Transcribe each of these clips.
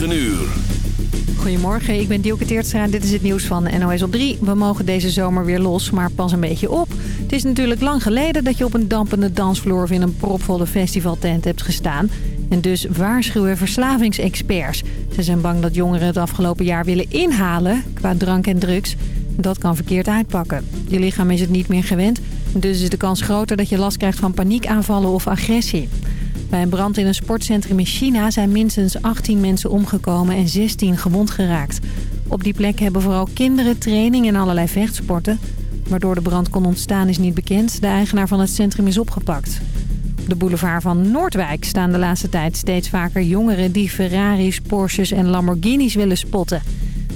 9 uur. Goedemorgen, ik ben Dielke Teertstra en dit is het nieuws van NOS op 3. We mogen deze zomer weer los, maar pas een beetje op. Het is natuurlijk lang geleden dat je op een dampende dansvloer of in een propvolle festivaltent hebt gestaan. En dus waarschuwen verslavingsexperts. Ze zijn bang dat jongeren het afgelopen jaar willen inhalen qua drank en drugs. Dat kan verkeerd uitpakken. Je lichaam is het niet meer gewend, dus is de kans groter dat je last krijgt van paniekaanvallen of agressie. Bij een brand in een sportcentrum in China zijn minstens 18 mensen omgekomen en 16 gewond geraakt. Op die plek hebben vooral kinderen training in allerlei vechtsporten. Waardoor de brand kon ontstaan is niet bekend. De eigenaar van het centrum is opgepakt. Op de boulevard van Noordwijk staan de laatste tijd steeds vaker jongeren die Ferraris, Porsches en Lamborghinis willen spotten.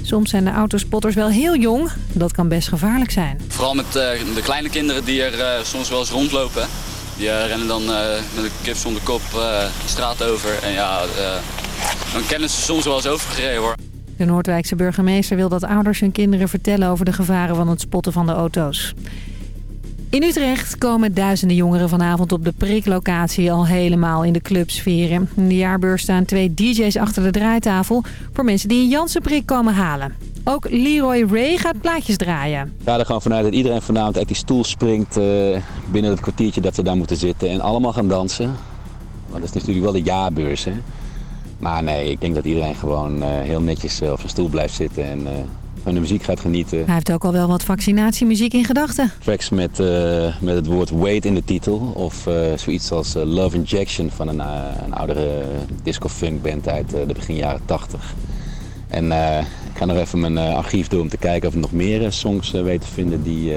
Soms zijn de autospotters wel heel jong. Dat kan best gevaarlijk zijn. Vooral met uh, de kleine kinderen die er uh, soms wel eens rondlopen. Die rennen dan met een kip zonder kop de straat over. En ja, dan kennen ze soms wel eens overgereden hoor. De Noordwijkse burgemeester wil dat ouders hun kinderen vertellen over de gevaren van het spotten van de auto's. In Utrecht komen duizenden jongeren vanavond op de priklocatie al helemaal in de clubsferen. In de jaarbeurs staan twee DJ's achter de draaitafel voor mensen die een Janssen-prik komen halen. Ook Leroy Ray gaat plaatjes draaien. Ga er gewoon vanuit dat iedereen vanavond uit die stoel springt uh, binnen het kwartiertje dat ze daar moeten zitten en allemaal gaan dansen. Maar dat is natuurlijk wel de jaarbeurs hè. Maar nee, ik denk dat iedereen gewoon uh, heel netjes op zijn stoel blijft zitten en... Van de muziek gaat genieten. Hij heeft ook al wel wat vaccinatiemuziek in gedachten. Tracks met, uh, met het woord wait in de titel. Of uh, zoiets als uh, Love Injection van een, een oudere disco-funk band uit de begin jaren 80. En ik ga nog even mijn archief doen om te kijken of ik nog meer songs weet te vinden die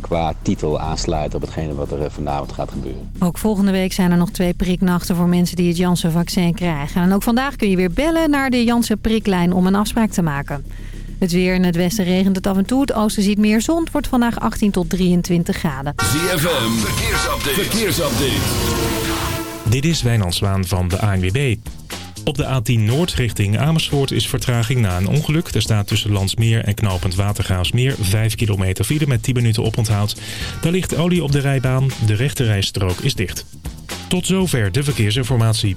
qua titel aansluiten op hetgene wat er vanavond gaat gebeuren. Ook volgende week zijn er nog twee priknachten voor mensen die het Janssen-vaccin krijgen. En ook vandaag kun je weer bellen naar de Janssen-priklijn om een afspraak te maken. Het weer in het westen regent het af en toe. Het oosten ziet meer zon. Het wordt vandaag 18 tot 23 graden. ZFM, verkeersupdate. verkeersupdate. Dit is Wijnand Zwaan van de ANWB. Op de A10 Noord richting Amersfoort is vertraging na een ongeluk. Er staat tussen Landsmeer en Knopend Watergraafsmeer 5 kilometer file met 10 minuten oponthoud. Daar ligt olie op de rijbaan. De rechterrijstrook is dicht. Tot zover de verkeersinformatie.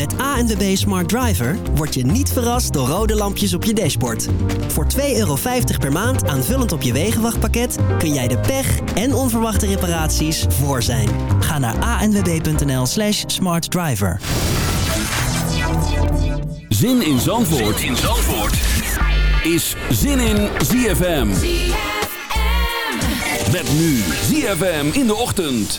met ANWB Smart Driver word je niet verrast door rode lampjes op je dashboard. Voor 2,50 euro per maand aanvullend op je wegenwachtpakket kun jij de pech en onverwachte reparaties voor zijn. Ga naar anwb.nl slash smartdriver. Zin in Zandvoort, zin in Zandvoort. is Zin in ZFM. Met nu ZFM in de ochtend.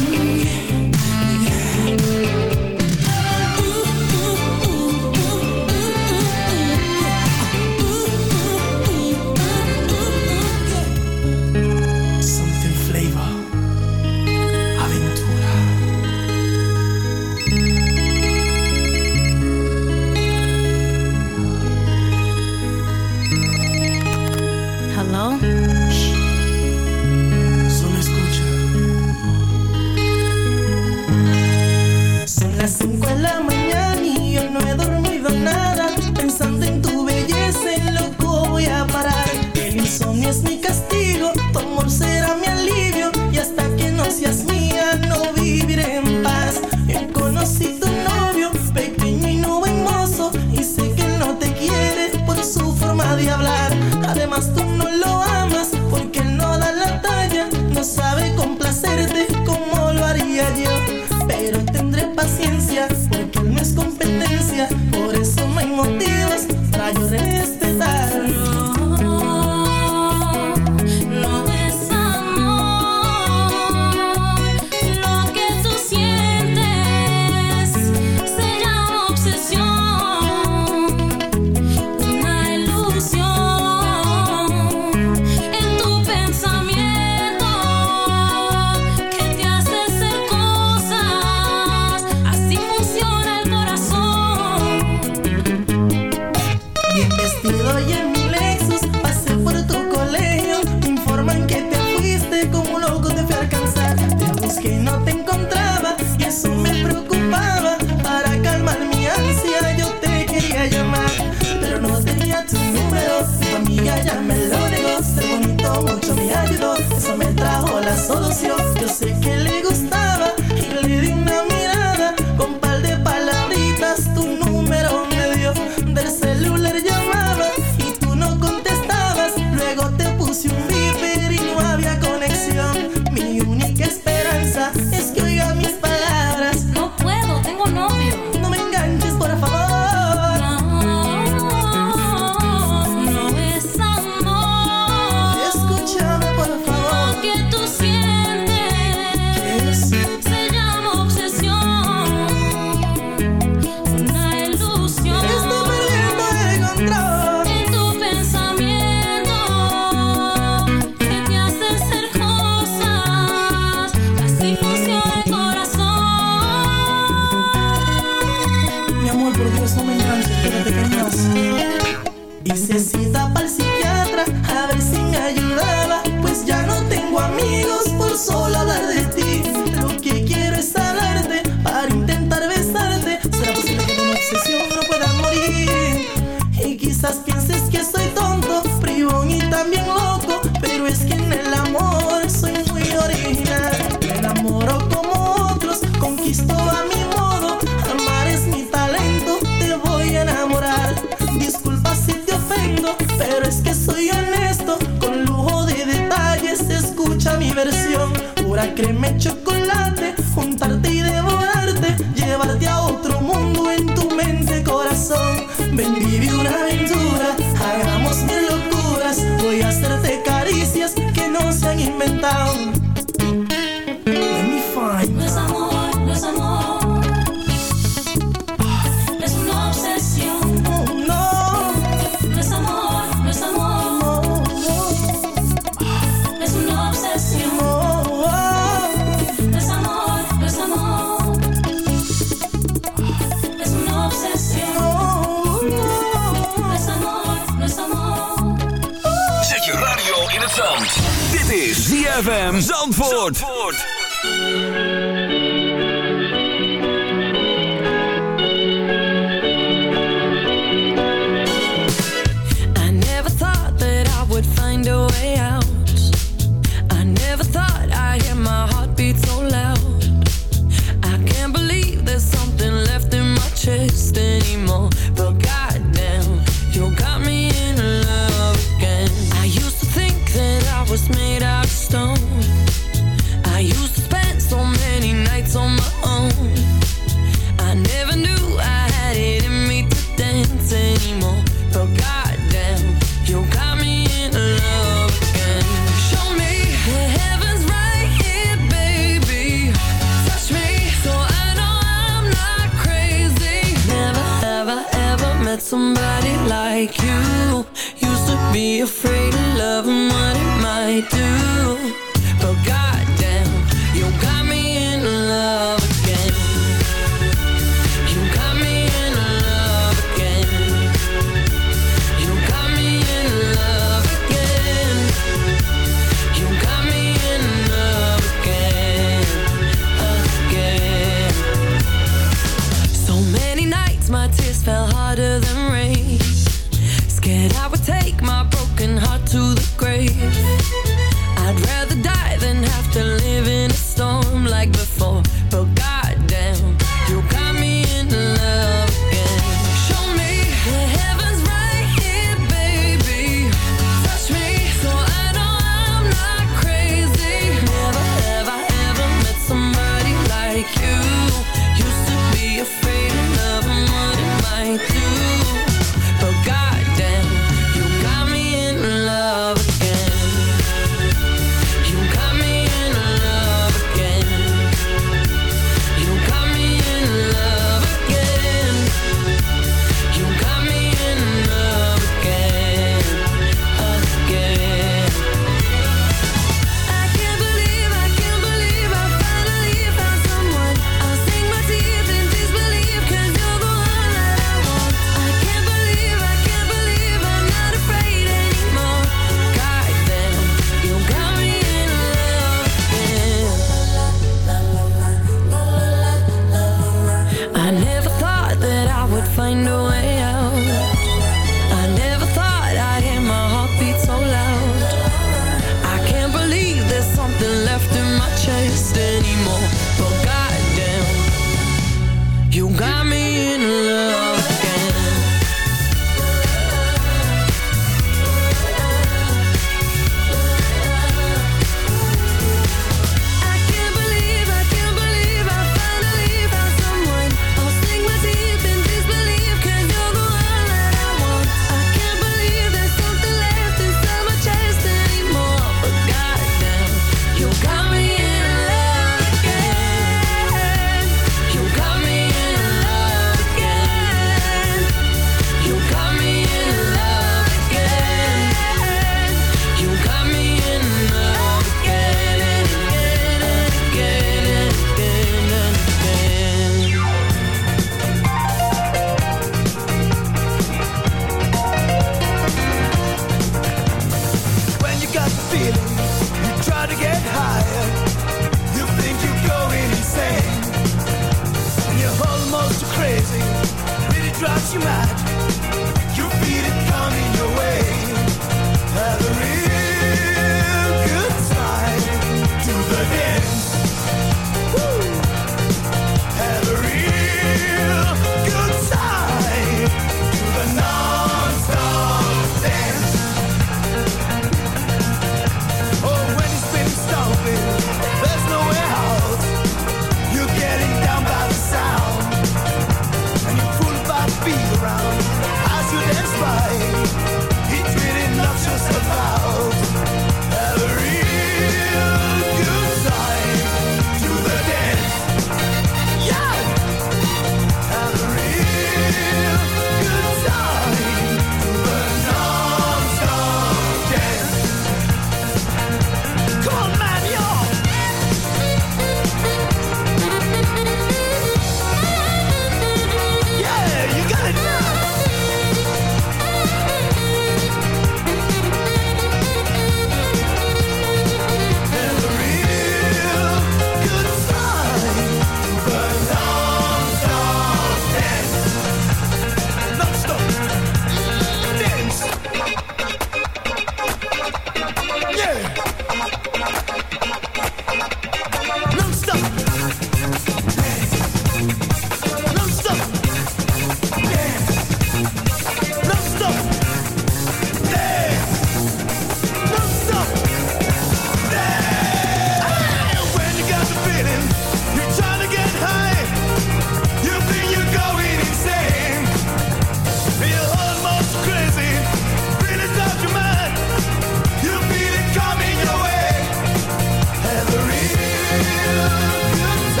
Good time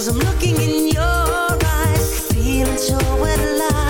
Cause I'm looking in your eyes, feeling so alive.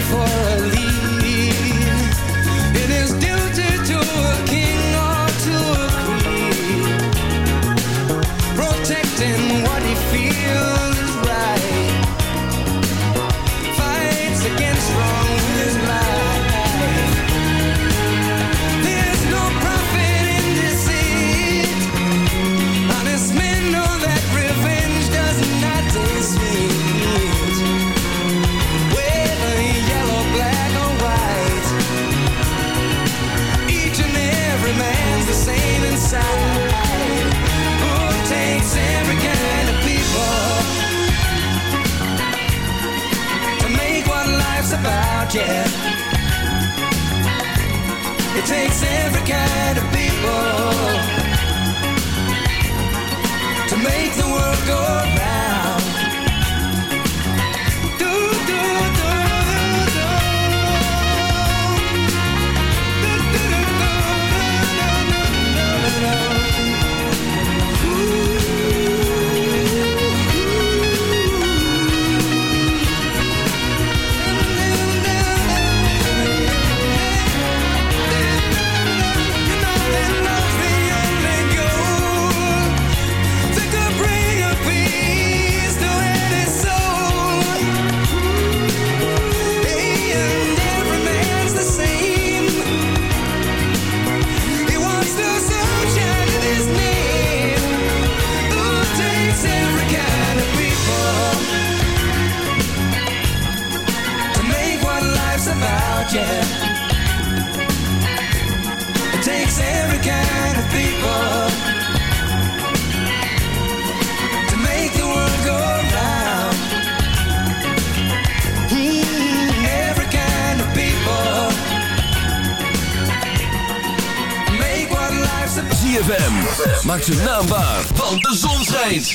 For a lead. yeah. It takes every kind of people. ZFM. Maak ze naambaar, want de zon schijnt.